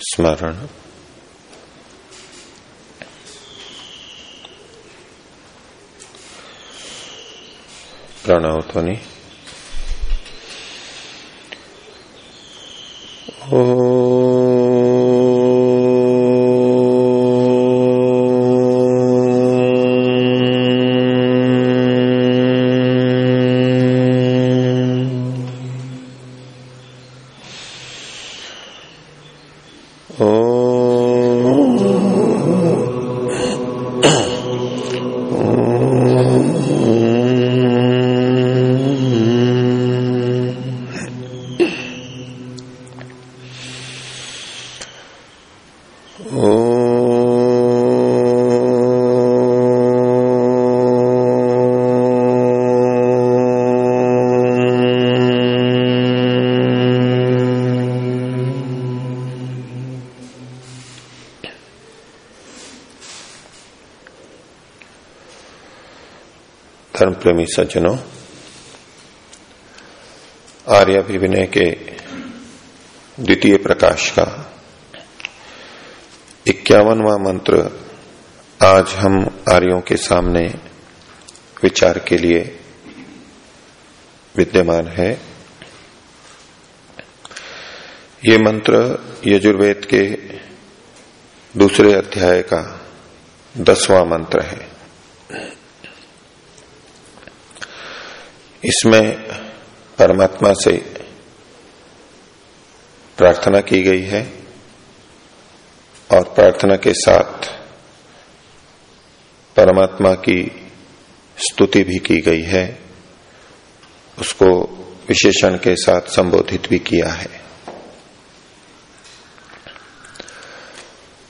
स्मरण। प्रणव ध्वनि। धर्म प्रेमी सज्जनों आर्याभिविनय के द्वितीय प्रकाश का इक्यावनवा मंत्र आज हम आर्यों के सामने विचार के लिए विद्यमान है। ये मंत्र यजुर्वेद के दूसरे अध्याय का दसवां मंत्र है। इसमें परमात्मा से प्रार्थना की गई है और प्रार्थना के साथ परमात्मा की स्तुति भी की गई है, उसको विशेषण के साथ संबोधित भी किया है।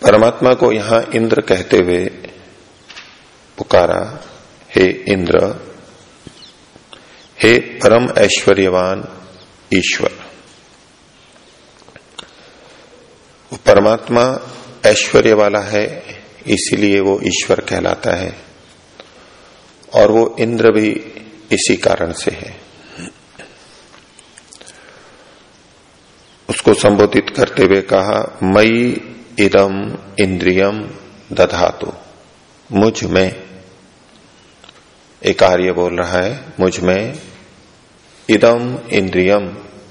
परमात्मा को यहाँ इंद्र कहते हुए पुकारा, हे इंद्र हे परम ऐश्वर्यवान ईश्वर। परमात्मा ऐश्वर्य वाला है, इसीलिए वो ईश्वर कहलाता है। और वो इंद्र भी इसी कारण से है। उसको संबोधित करते हुए कहा मई इदम इंद्रियम दधातु, मुझमें। एक आर्य बोल रहा है, मुझमें इदम इंद्रियम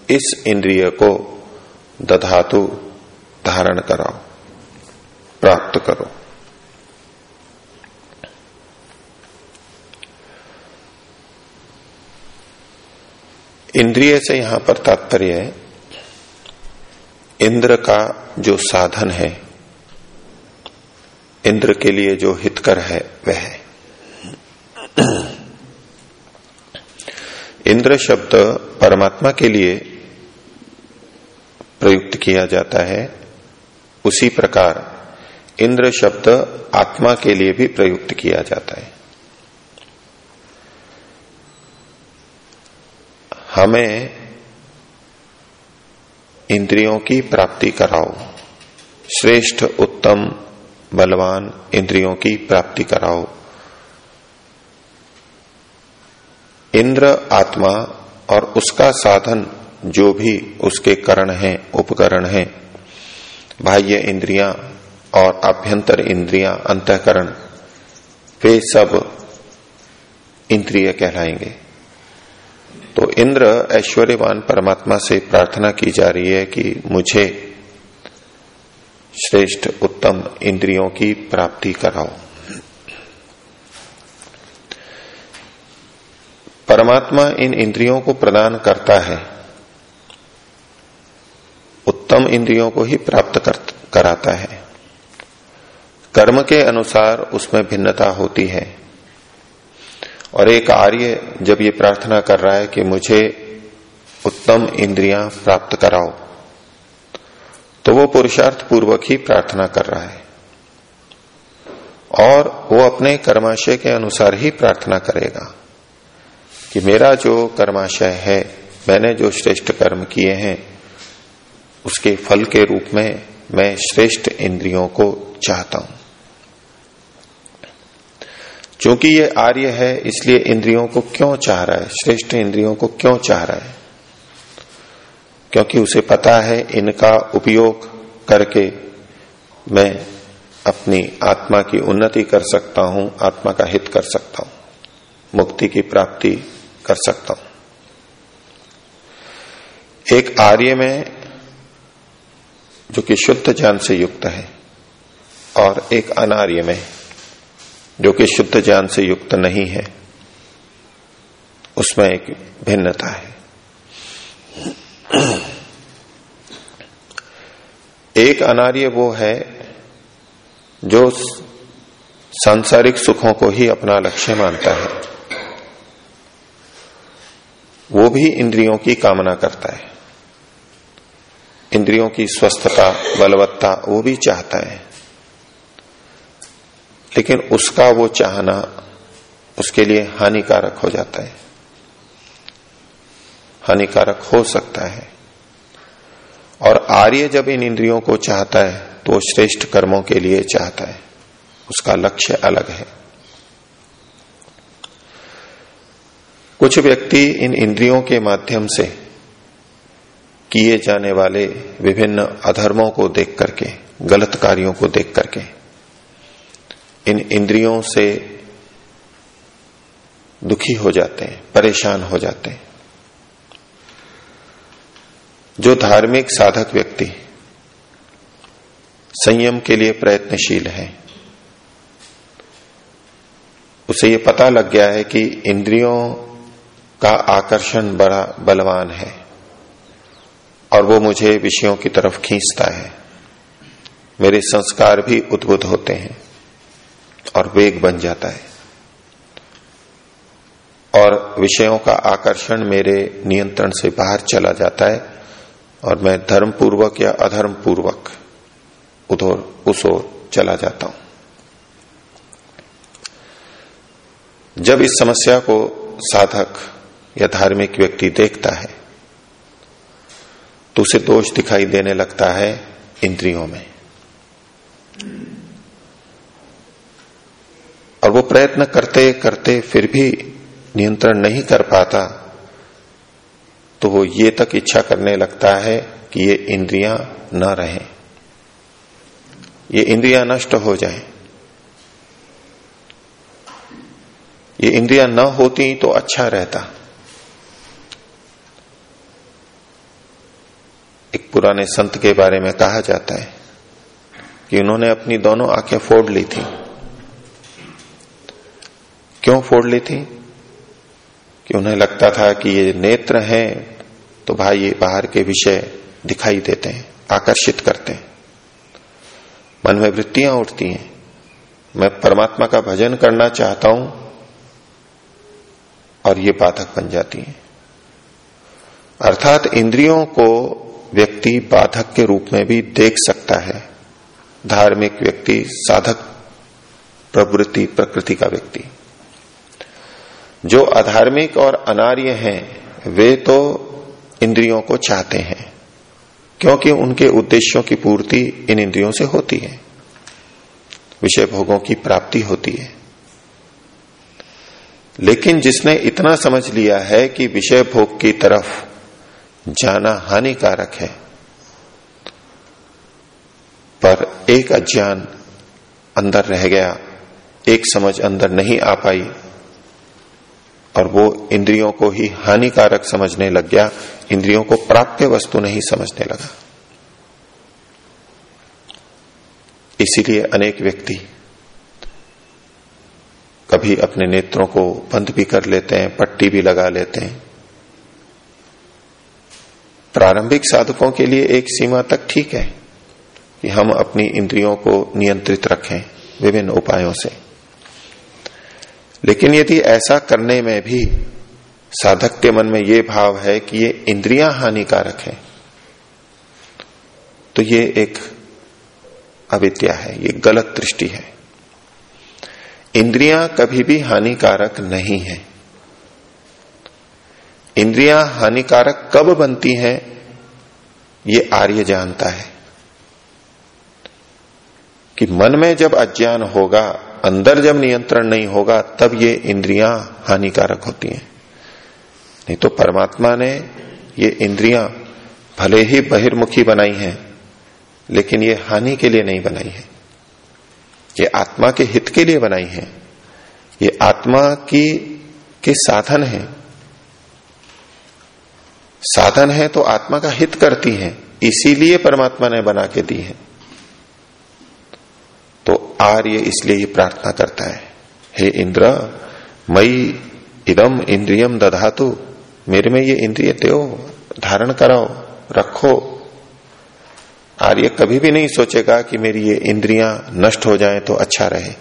इस इंद्रिय को दधातु धारण कराओ, प्राप्त करो। इंद्रिय से यहाँ पर तात्पर्य है, इंद्र का जो साधन है, इंद्र के लिए जो हितकर है, वह है। इंद्र शब्द परमात्मा के लिए प्रयुक्त किया जाता है, उसी प्रकार इंद्र शब्द आत्मा के लिए भी प्रयुक्त किया जाता है। हमें इंद्रियों की प्राप्ति कराओ, श्रेष्ठ, उत्तम, बलवान इंद्रियों की प्राप्ति कराओ। इंद्र आत्मा और उसका साधन जो भी उसके करण हैं, उपकरण हैं, बाह्य इंद्रियाँ और आभ्यंतर इंद्रियाँ, अंतकरण, वे सब इंद्रिय कहलाएँगे। तो इंद्र ऐश्वर्यवान परमात्मा से प्रार्थना की जा रही है कि मुझे श्रेष्ठ उत्तम इंद्रियों की प्राप्ति कराओ परमात्मा इन इंद्रियों को प्रदान करता है। उत्तम इंद्रियों को ही प्राप्त कर, कराता है। कर्म के अनुसार उसमें भिन्नता होती है। और एक आर्य जब ये प्रार्थना कर रहा है कि मुझे उत्तम इंद्रियाँ प्राप्त कराओ तो वो पुरुषार्थ पूर्वक ही प्रार्थना कर रहा है। और वो अपने कर्माशय के अनुसार ही प्रार्थना करेगा। कि मेरा जो कर्माशय है, मैंने जो श्रेष्ठ कर्म किए हैं, उसके फल के रूप में मैं श्रेष्ठ इंद्रियों को चाहता हूँ। क्योंकि ये आर्य है, इसलिए इंद्रियों को क्यों चाह रहा है? श्रेष्ठ इंद्रियों को क्यों चाह रहा है? क्योंकि उसे पता है, इनका उपयोग करके मैं अपनी आत्मा की उन्नति कर सकता हूँ, आत्मा का हित कर सकता हूँ, मुक्ति की प्राप्ति कर सकता हूँ। एक आर्य में जो कि शुद्ध ज्ञान से युक्त है और एक अनार्य में जो कि शुद्ध ज्ञान से युक्त नहीं है, उसमें एक भिन्नता है। एक अनार्य वो है जो सांसारिक सुखों को ही अपना लक्ष्य मानता है। वो भी इंद्रियों की कामना करता है। इंद्रियों की स्वस्थता, बलवत्ता वो भी चाहता है। लेकिन उसका वो चाहना उसके लिए हानिकारक हो जाता है। हानिकारक हो सकता है। और आर्य जब इन इंद्रियों को चाहता है तो श्रेष्ठ कर्मों के लिए चाहता है। उसका लक्ष्य अलग है। कुछ व्यक्ति इन इंद्रियों के माध्यम से किए जाने वाले विभिन्न अधर्मों को देख करके, गलत कार्यों को देख करके, इन इंद्रियों से दुखी हो जाते हैं, परेशान हो जाते हैं। जो धार्मिक साधक व्यक्ति संयम के लिए प्रयत्नशील है, उसे ये पता लग गया है कि इंद्रियों का आकर्षण बड़ा बलवान है और वो मुझे विषयों की तरफ़ खींचता है। मेरे संस्कार भी उद्भुत होते हैं और वेग बन जाता है। और विषयों का आकर्षण मेरे नियंत्रण से बाहर चला जाता है और मैं धर्म पूर्वक या अधर्म पूर्वक उधर उस ओर चला जाता हूँ। जब इस समस्या को साधक या धार्मिक व्यक्ति देखता है तो उसे दोष दिखाई देने लगता है इंद्रियों में। और वो प्रयत्न करते करते फिर भी नियंत्रण नहीं कर पाता तो वो ये तक इच्छा करने लगता है कि ये इंद्रियाँ न रहें। ये इंद्रियाँ नष्ट हो जाएँ। ये इंद्रियाँ न होती तो अच्छा रहता। एक पुराने संत के बारे में कहा जाता है कि उन्होंने अपनी दोनों आँखें फोड़ ली थी। क्यों फोड़ ली थी? कि उन्हें लगता था कि ये नेत्र हैं तो भाई ये बाहर के विषय दिखाई देते हैं, आकर्षित करते हैं। मन में वृत्तियाँ उठती हैं। मैं परमात्मा का भजन करना चाहता हूँ, और ये बाधक बन जाती है। अर्थात इंद्रियों को व्यक्ति बाधक के रूप में भी देख सकता है। धार्मिक व्यक्ति, साधक, प्रवृत्ति, प्रकृति का व्यक्ति। जो अधार्मिक और अनार्य हैं, वे तो इंद्रियों को चाहते हैं, क्योंकि उनके उद्देश्यों की पूर्ति इन इंद्रियों से होती है। विषय भोगों की प्राप्ति होती है। लेकिन जिसने इतना समझ लिया है कि विषय भोग की तरफ़ जाना हानिकारक है। पर एक अज्ञान अंदर रह गया, एक समझ अंदर नहीं आ पाई, और वो इंद्रियों को ही हानिकारक समझने लग गया, इंद्रियों को प्राप्य वस्तु नहीं समझने लगा। इसीलिए अनेक व्यक्ति कभी अपने नेत्रों को बंद भी कर लेते हैं, पट्टी भी लगा लेते हैं प्रारंभिक साधकों के लिए एक सीमा तक ठीक है कि हम अपनी इंद्रियों को नियंत्रित रखें विभिन्न उपायों से। लेकिन यदि ऐसा करने में भी साधक के मन में ये भाव है कि ये इंद्रियाँ हानिकारक है तो ये एक अविद्या है, ये गलत दृष्टि है। इंद्रियाँ कभी भी हानिकारक नहीं है। इंद्रियाँ हानिकारक कब बनती हैं, ये आर्य जानता है। कि मन में जब अज्ञान होगा, अंदर जब नियंत्रण नहीं होगा, तब ये इंद्रियाँ हानिकारक होती हैं। नहीं तो परमात्मा ने ये इंद्रियाँ भले ही बहिर्मुखी बनाई हैं, लेकिन ये हानि के लिए नहीं बनाई है। ये आत्मा के हित के लिए बनाई है। ये आत्मा की, के साधन है। साधन है तो आत्मा का हित करती है, इसीलिए परमात्मा ने बना के दी है। तो आर्य इसलिए ये प्रार्थना करता है, हे इंद्र मई इदम इंद्रियम दधातु, मेरे में ये इंद्रिय दो धारण कराओ, रखो। आर्य कभी भी नहीं सोचेगा कि मेरी ये इंद्रियाँ नष्ट हो जाएँ तो अच्छा रहे।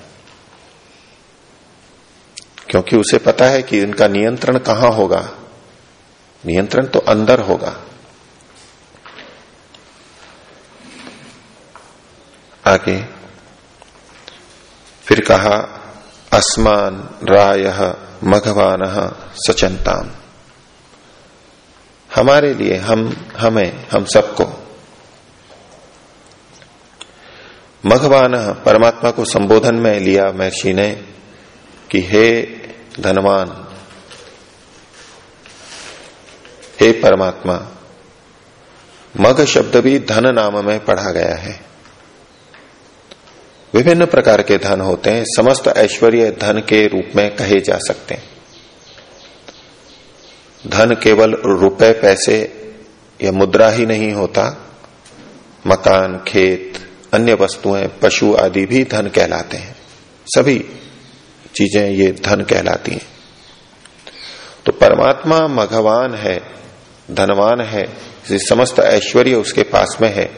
क्योंकि उसे पता है कि इनका नियंत्रण कहाँ होगा। नियंत्रण तो अंदर होगा। आगे, फिर कहा, अस्मान राय मघवान सचंताम हमारे लिए हम, हमें, हम सबको। मघवान परमात्मा को संबोधन में लिया महर्षि ने कि हे धनवान हे परमात्मा मघ शब्द भी धन नाम में पढ़ा गया है। विभिन्न प्रकार के धन होते हैं, समस्त ऐश्वर्य धन के रूप में कहे जा सकते हैं। धन केवल रुपए, पैसे या मुद्रा ही नहीं होता, मकान, खेत, अन्य वस्तुएँ, पशु आदि भी धन कहलाते हैं। सभी चीज़ें ये धन कहलाती हैं। तो परमात्मा मघवान है धनवान है समस्त ऐश्वर्य उसके पास में है,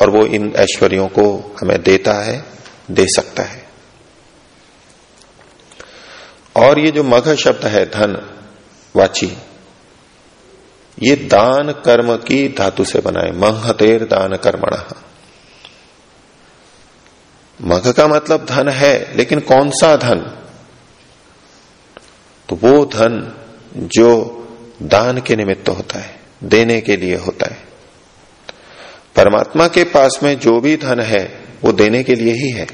और वो इन ऐश्वर्यों को हमें देता है, दे सकता है। और ये जो मघ शब्द है, धन, वाची, ये दान कर्म की धातु से बनाए महतेर दान कर्मण। मघ का मतलब धन है, लेकिन कौन सा धन? तो वो धन जो दान के निमित्त होता है, देने के लिए होता है। परमात्मा के पास में जो भी धन है, वो देने के लिए ही है।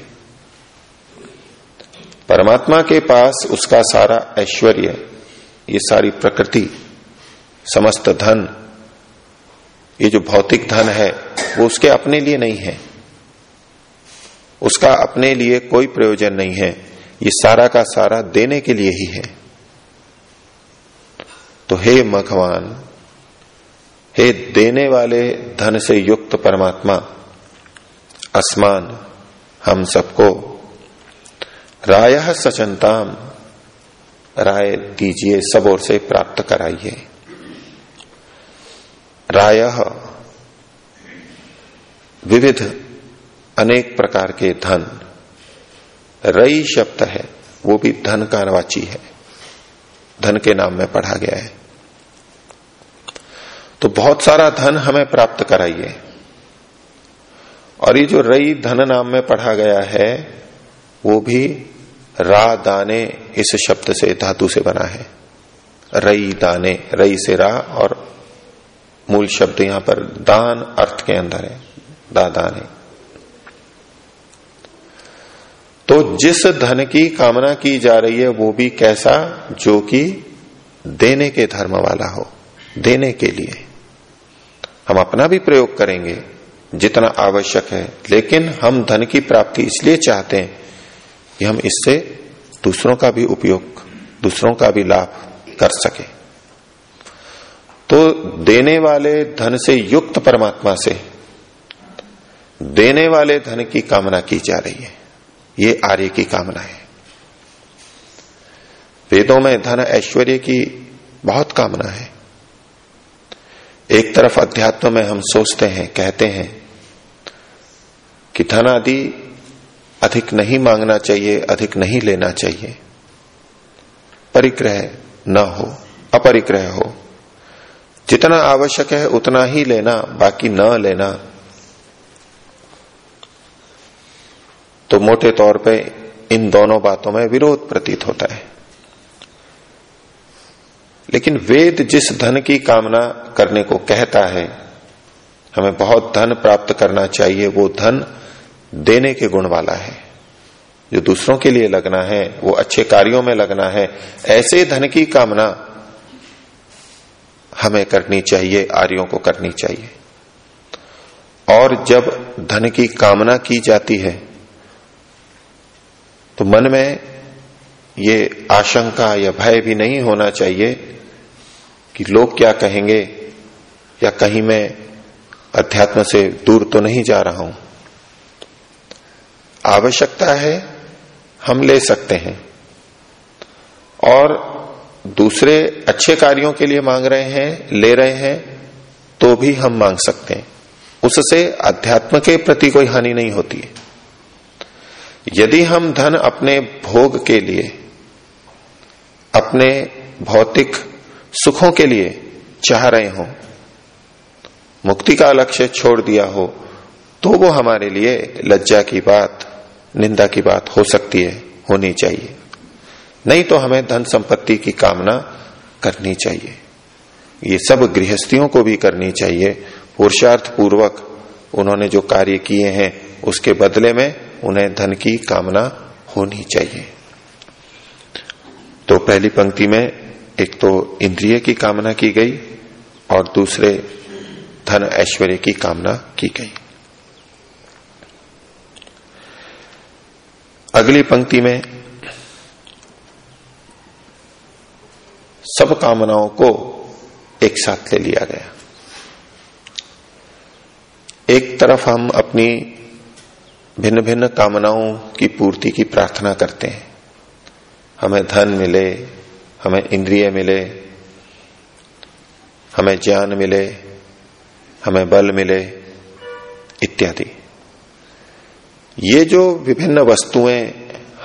परमात्मा के पास उसका सारा ऐश्वर्य, ये सारी प्रकृति, समस्त धन, ये जो भौतिक धन है, वो उसके अपने लिए नहीं है। उसका अपने लिए कोई प्रयोजन नहीं है, ये सारा का सारा देने के लिए ही है। तो हे मघवान हे देने वाले धन से युक्त परमात्मा असमान हम सबको, राय सचनताम राय दीजिए सब ओर से प्राप्त कराइए। राय विविध अनेक प्रकार के धन, रई शब्द है, वो भी धन का वाची है, धन के नाम में पढ़ा गया है। तो बहुत सारा धन हमें प्राप्त कराइए। और ये जो रई धन नाम में पढ़ा गया है, वो भी रा दाने इस शब्द से, धातु से बना है। रई दाने, रई से रा और मूल शब्द यहाँ पर दान अर्थ के अंदर है दादान है तो जिस धन की कामना की जा रही है, वो भी कैसा? जो कि देने के धर्म वाला हो, देने के लिए। हम अपना भी प्रयोग करेंगे, जितना आवश्यक है। लेकिन हम धन की प्राप्ति इसलिए चाहते हैं कि हम इससे दूसरों का भी उपयोग, दूसरों का भी लाभ कर सके। तो देने वाले धन से युक्त परमात्मा से देने वाले धन की कामना की जा रही है। ये आर्य की कामना है। वेदों में धन ऐश्वर्य की बहुत कामना है। एक तरफ़ अध्यात्म में हम सोचते हैं, कहते हैं कि धन आदि अधिक नहीं मांगना चाहिए, अधिक नहीं लेना चाहिए। परिग्रह न हो, अपरिग्रह हो। जितना आवश्यक है, उतना ही लेना, बाकी न लेना। तो मोटे तौर पे इन दोनों बातों में विरोध प्रतीत होता है। लेकिन वेद जिस धन की कामना करने को कहता है, हमें बहुत धन प्राप्त करना चाहिए, वो धन देने के गुण वाला है। जो दूसरों के लिए लगना है, वो अच्छे कार्यों में लगना है, ऐसे धन की कामना हमें करनी चाहिए, आर्यों को करनी चाहिए। और जब धन की कामना की जाती है तो मन में ये आशंका या भय भी नहीं होना चाहिए कि लोग क्या कहेंगे या कहीं मैं अध्यात्म से दूर तो नहीं जा रहा हूँ। आवश्यकता है, हम ले सकते हैं। और दूसरे अच्छे कार्यों के लिए मांग रहे हैं, ले रहे हैं तो भी हम मांग सकते हैं। उससे अध्यात्म के प्रति कोई हानि नहीं होती है। यदि हम धन अपने भोग के लिए, अपने भौतिक सुखों के लिए चाह रहे हो। मुक्ति का लक्ष्य छोड़ दिया हो तो वो हमारे लिए लज्जा की बात, निंदा की बात हो सकती है, होनी चाहिए। नहीं तो हमें धन संपत्ति की कामना करनी चाहिए। ये सब गृहस्थियों को भी करनी चाहिए। पुरुषार्थ पूर्वक उन्होंने जो कार्य किए हैं, उसके बदले में उन्हें धन की कामना होनी चाहिए। तो पहली पंक्ति में एक तो इंद्रिय की कामना की गई और दूसरे धन ऐश्वर्य की कामना की गई। अगली पंक्ति में सब कामनाओं को एक साथ ले लिया गया। एक तरफ़ हम अपनी भिन्न भिन्न कामनाओं की पूर्ति की प्रार्थना करते हैं। हमें धन मिले हमें इंद्रिय मिले, हमें ज्ञान मिले, हमें बल मिले, इत्यादि। ये जो विभिन्न वस्तुएँ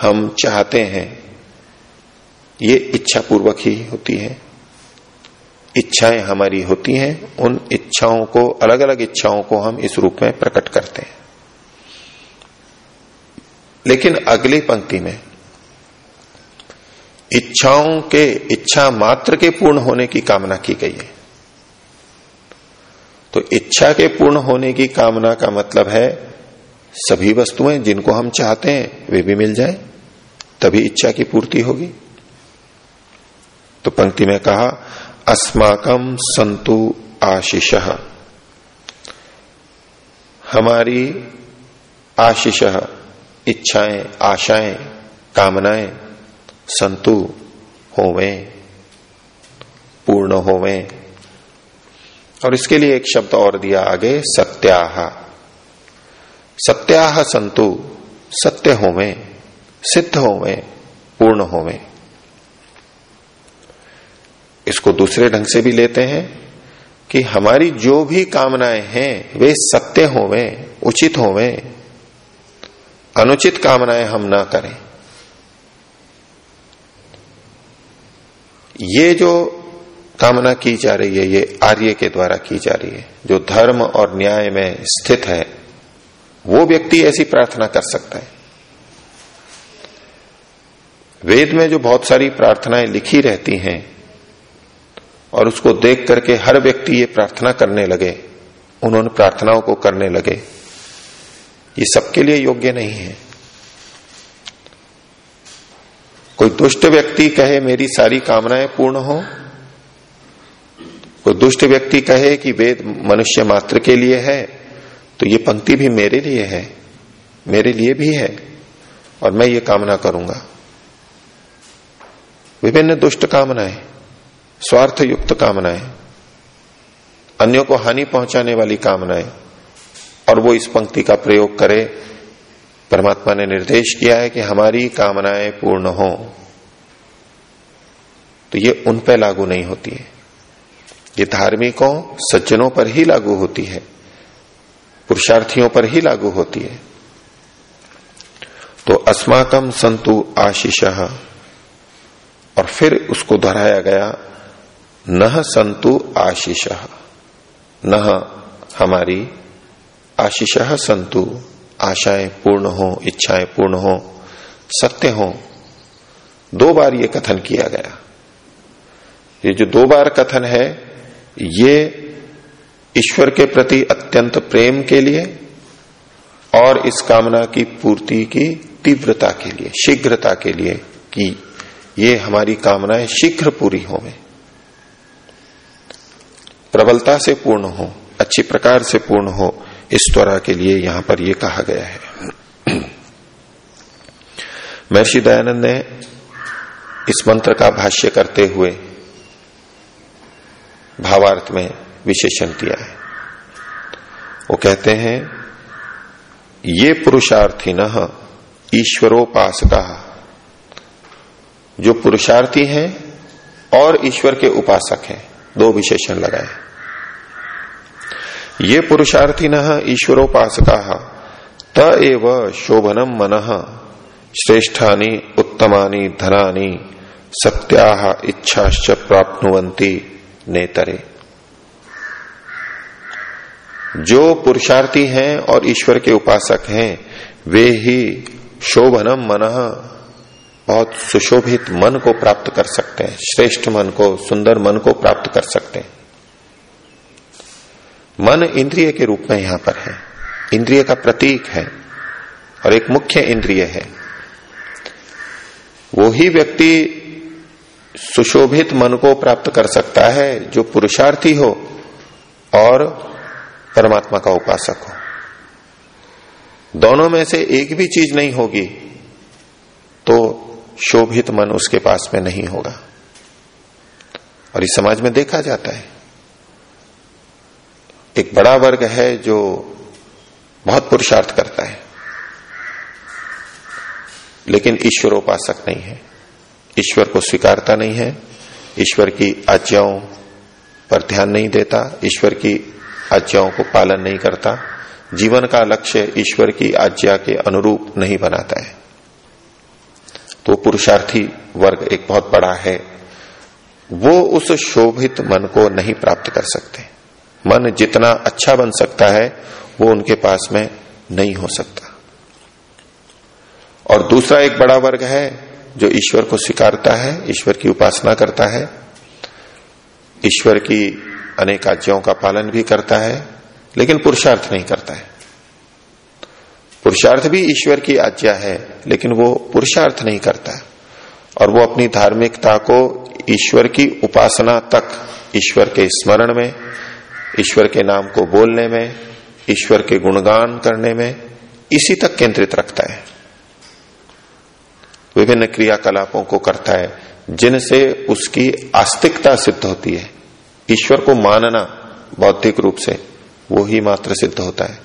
हम चाहते हैं, ये इच्छा पूर्वक ही होती है। इच्छाएँ हमारी होती हैं, उन इच्छाओं को अलग अलग इच्छाओं को हम इस रूप में प्रकट करते हैं। लेकिन अगली पंक्ति में इच्छाओं के, इच्छा मात्र के पूर्ण होने की कामना की गई है। तो इच्छा के पूर्ण होने की कामना का मतलब है, सभी वस्तुएँ जिनको हम चाहते हैं, वे भी मिल जाए, तभी इच्छा की पूर्ति होगी। तो पंक्ति में कहा अस्माकम संतु आशीष। हमारी आशीष, इच्छाएँ, आशाएँ, कामनाएँ संतु होवे, पूर्ण होवे। और इसके लिए एक शब्द और दिया आगे, सत्याह। सत्याह संतु, सत्य होवे, सिद्ध होवे, पूर्ण होवे। इसको दूसरे ढंग से भी लेते हैं कि हमारी जो भी कामनाएँ हैं, वे सत्य होवे, उचित होवे। अनुचित कामनाएँ हम ना करें। ये जो कामना की जा रही है, ये आर्य के द्वारा की जा रही है, जो धर्म और न्याय में स्थित है, वो व्यक्ति ऐसी प्रार्थना कर सकता है। वेद में जो बहुत सारी प्रार्थनाएँ लिखी रहती हैं, और उसको देख करके हर व्यक्ति ये प्रार्थना करने लगे उन्होंने प्रार्थनाओं को करने लगे, ये सबके लिए योग्य नहीं है। कोई दुष्ट व्यक्ति कहे, मेरी सारी कामनाएँ पूर्ण हो? कोई दुष्ट व्यक्ति कहे कि वेद मनुष्य मात्र के लिए है तो ये पंक्ति भी मेरे लिए है, मेरे लिए भी है, और मैं ये कामना करूँगा। विभिन्न दुष्ट कामनाएँ स्वार्थ युक्त कामनाएँ, अन्यों को हानि पहुँचाने वाली कामनाएँ, और वो इस पंक्ति का प्रयोग करे परमात्मा ने निर्देश किया है कि हमारी कामनाएँ पूर्ण हो। तो ये उन पर लागू नहीं होती है। ये धार्मिकों, सज्जनों पर ही लागू होती है। पुरुषार्थियों पर ही लागू होती है। तो अस्माकम संतु आशीष। और फिर उसको दोहराया गया, न संतु आशीष। न हमारी, आशीष संतु। आशाएँ पूर्ण हो, इच्छाएँ पूर्ण हो, सत्य हो, दो बार ये कथन किया गया। ये जो दो बार कथन है, ये ईश्वर के प्रति अत्यंत प्रेम के लिए और इस कामना की पूर्ति की तीव्रता के लिए, शीघ्रता के लिए कि ये हमारी कामनाएँ शीघ्र पूरी हो प्रबलता से पूर्ण हो, अच्छी प्रकार से पूर्ण हो इस त्वरा के लिए यहाँ पर यह कहा गया है। महर्षि दयानंद ने इस मंत्र का भाष्य करते हुए भावार्थ में विशेषण दिया है। वो कहते हैं, ये पुरुषार्थी न ईश्वरोपासका। जो पुरुषार्थी हैं और ईश्वर के उपासक हैं। दो विशेषण लगाए। ये पुरुषार्थी न ईश्वरोपासका। त एव शोभनम मन। श्रेष्ठानी, उत्तमानी, धनानी, सत्या इच्छाश्च प्राप्नुवंती नेतरे। जो पुरुषार्थी हैं और ईश्वर के उपासक हैं, वे ही शोभनम मन बहुत सुशोभित मन को प्राप्त कर सकते हैं, श्रेष्ठ मन को, सुंदर मन को प्राप्त कर सकते हैं। मन इंद्रिय के रूप में यहाँ पर है। इंद्रिय का प्रतीक है और एक मुख्य इंद्रिय है। वो ही व्यक्ति सुशोभित मन को प्राप्त कर सकता है जो पुरुषार्थी हो और परमात्मा का उपासक हो। दोनों में से एक भी चीज़ नहीं होगी तो शोभित मन उसके पास में नहीं होगा। और इस समाज में देखा जाता है एक बड़ा वर्ग है जो बहुत पुरुषार्थ करता है। लेकिन ईश्वरोपासक नहीं है। ईश्वर को स्वीकारता नहीं है। ईश्वर की आज्ञाओं पर ध्यान नहीं देता। ईश्वर की आज्ञाओं को पालन नहीं करता। जीवन का लक्ष्य ईश्वर की आज्ञा के अनुरूप नहीं बनाता है। तो पुरुषार्थी वर्ग एक बहुत बड़ा है। वो उस शोभित मन को नहीं प्राप्त कर सकते। मन जितना अच्छा बन सकता है, वो उनके पास में नहीं हो सकता। और दूसरा एक बड़ा वर्ग है, जो ईश्वर को स्वीकारता है, ईश्वर की उपासना करता है, ईश्वर की अनेक आज्ञाओं का पालन भी करता है, लेकिन पुरुषार्थ नहीं करता है। पुरुषार्थ भी ईश्वर की आज्ञा है, लेकिन वो पुरुषार्थ नहीं करता है। और वो अपनी धार्मिकता को ईश्वर की उपासना तक, ईश्वर के स्मरण में ईश्वर के नाम को बोलने में, ईश्वर के गुणगान करने में, इसी तक केंद्रित रखता है। विभिन्न क्रियाकलापों को करता है, जिनसे उसकी आस्तिकता सिद्ध होती है। ईश्वर को मानना बौद्धिक रूप से वो ही मात्र सिद्ध होता है।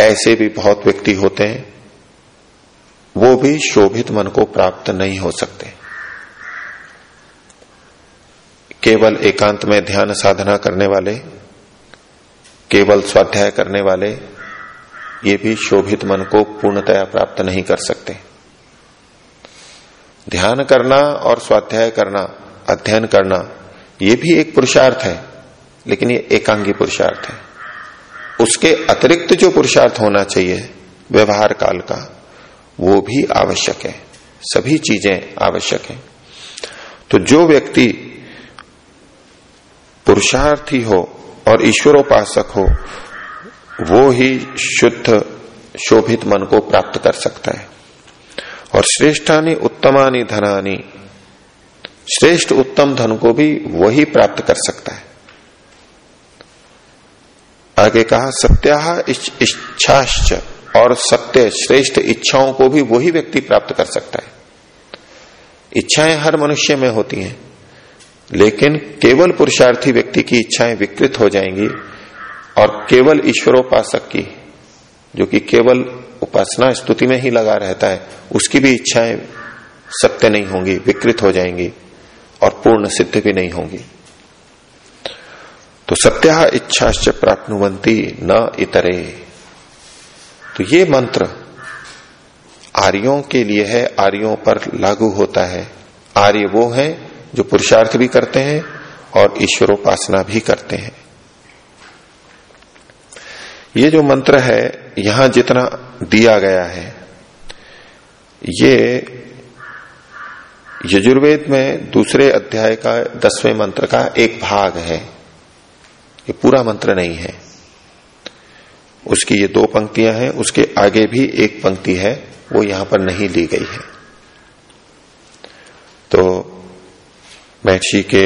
ऐसे भी बहुत व्यक्ति होते हैं, वो भी शोभित मन को प्राप्त नहीं हो सकते। केवल एकांत में ध्यान साधना करने वाले, केवल स्वाध्याय करने वाले, ये भी शोभित मन को पूर्णतया प्राप्त नहीं कर सकते। ध्यान करना और स्वाध्याय करना, अध्ययन करना, ये भी एक पुरुषार्थ है, लेकिन ये एकांगी पुरुषार्थ है। उसके अतिरिक्त जो पुरुषार्थ होना चाहिए, व्यवहार काल का, वो भी आवश्यक है। सभी चीज़ें आवश्यक है। तो जो व्यक्ति पुरुषार्थी हो और ईश्वरोपासक हो, वो ही शुद्ध, शोभित मन को प्राप्त कर सकता है। और श्रेष्ठानी, उत्तमानी, धनानी, श्रेष्ठ, उत्तम धन को भी वही प्राप्त कर सकता है। आगे कहा सत्या इच्छाश्च, और सत्य, श्रेष्ठ इच्छाओं को भी वही व्यक्ति प्राप्त कर सकता है। इच्छाएँ हर मनुष्य में होती हैं। लेकिन केवल पुरुषार्थी व्यक्ति की इच्छाएँ विकृत हो जाएँगी और केवल ईश्वरोपासक की, जो कि केवल उपासना स्तुति में ही लगा रहता है, उसकी भी इच्छाएँ सत्य नहीं होंगी, विकृत हो जाएँगी और पूर्ण सिद्ध भी नहीं होंगी। तो सत्या इच्छाश्च प्राप्नुवंती न इतरे। तो ये मंत्र आर्यों के लिए है, आर्यों पर लागू होता है। आर्य वो है जो पुरुषार्थ भी करते हैं और ईश्वरोपासना भी करते हैं। ये जो मंत्र है, यहाँ जितना दिया गया है, ये यजुर्वेद में दूसरे अध्याय का दसवें मंत्र का एक भाग है। ये पूरा मंत्र नहीं है। उसकी ये दो पंक्तियाँ हैं, उसके आगे भी एक पंक्ति है, वो यहाँ पर नहीं ली गई है। तो महर्षि के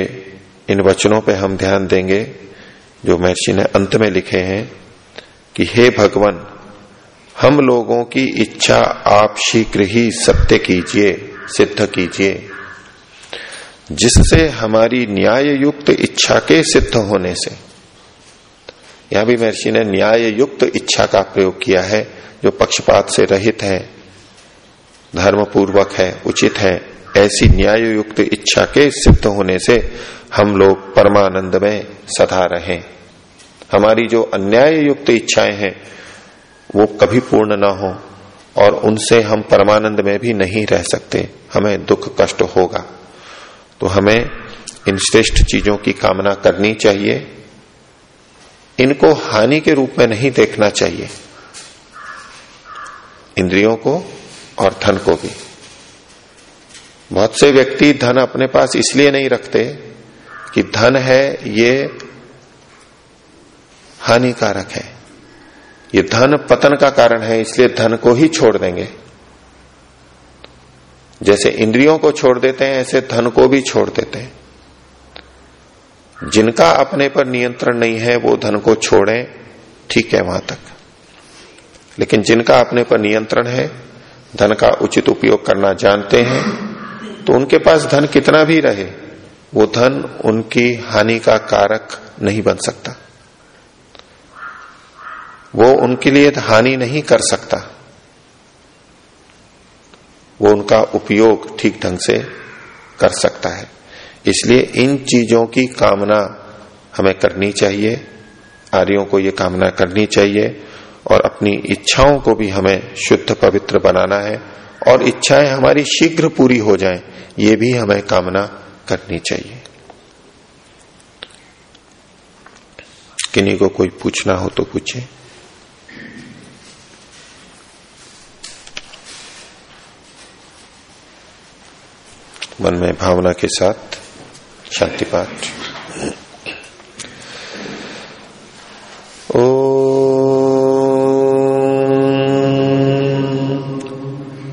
इन वचनों पे हम ध्यान देंगे, जो महर्षि ने अंत में लिखे हैं, कि हे भगवान, हम लोगों की इच्छा आप शीघ्र ही सत्य कीजिए, सिद्ध कीजिए। जिससे हमारी न्याय युक्त इच्छा के सिद्ध होने से, यहाँ भी महर्षि ने न्याय युक्त इच्छा का प्रयोग किया है, जो पक्षपात से रहित है धर्म पूर्वक है, उचित है। ऐसी न्याय युक्त इच्छा के सिद्ध होने से हम लोग परमानंद में सदा रहें। हमारी जो अन्याय युक्त इच्छाएँ हैं, वो कभी पूर्ण ना हो और उनसे हम परमानंद में भी नहीं रह सकते। हमें दुख कष्ट होगा। तो हमें इन श्रेष्ठ चीज़ों की कामना करनी चाहिए। इनको हानि के रूप में नहीं देखना चाहिए। इंद्रियों को और धन को भी। बहुत से व्यक्ति धन अपने पास इसलिए नहीं रखते कि धन है, ये हानिकारक है। ये धन पतन का कारण है, इसलिए धन को ही छोड़ देंगे। जैसे इंद्रियों को छोड़ देते हैं, ऐसे धन को भी छोड़ देते हैं। जिनका अपने पर नियंत्रण नहीं है, वो धन को छोड़ें, ठीक है वहाँ तक। लेकिन जिनका अपने पर नियंत्रण है, धन का उचित उपयोग करना जानते हैं तो उनके पास धन कितना भी रहे, वो धन उनकी हानि का कारक नहीं बन सकता। वो उनके लिए हानि नहीं कर सकता। वो उनका उपयोग ठीक ढंग से कर सकता है। इसलिए इन चीज़ों की कामना हमें करनी चाहिए, आर्यों को ये कामना करनी चाहिए और अपनी इच्छाओं को भी हमें शुद्ध पवित्र बनाना है। और इच्छाएँ हमारी शीघ्र पूरी हो जाए, ये भी हमें कामना करनी चाहिए। किन्हीं को कोई पूछना हो तो पूछे। मन में भावना के साथ शांति पाठ। ओ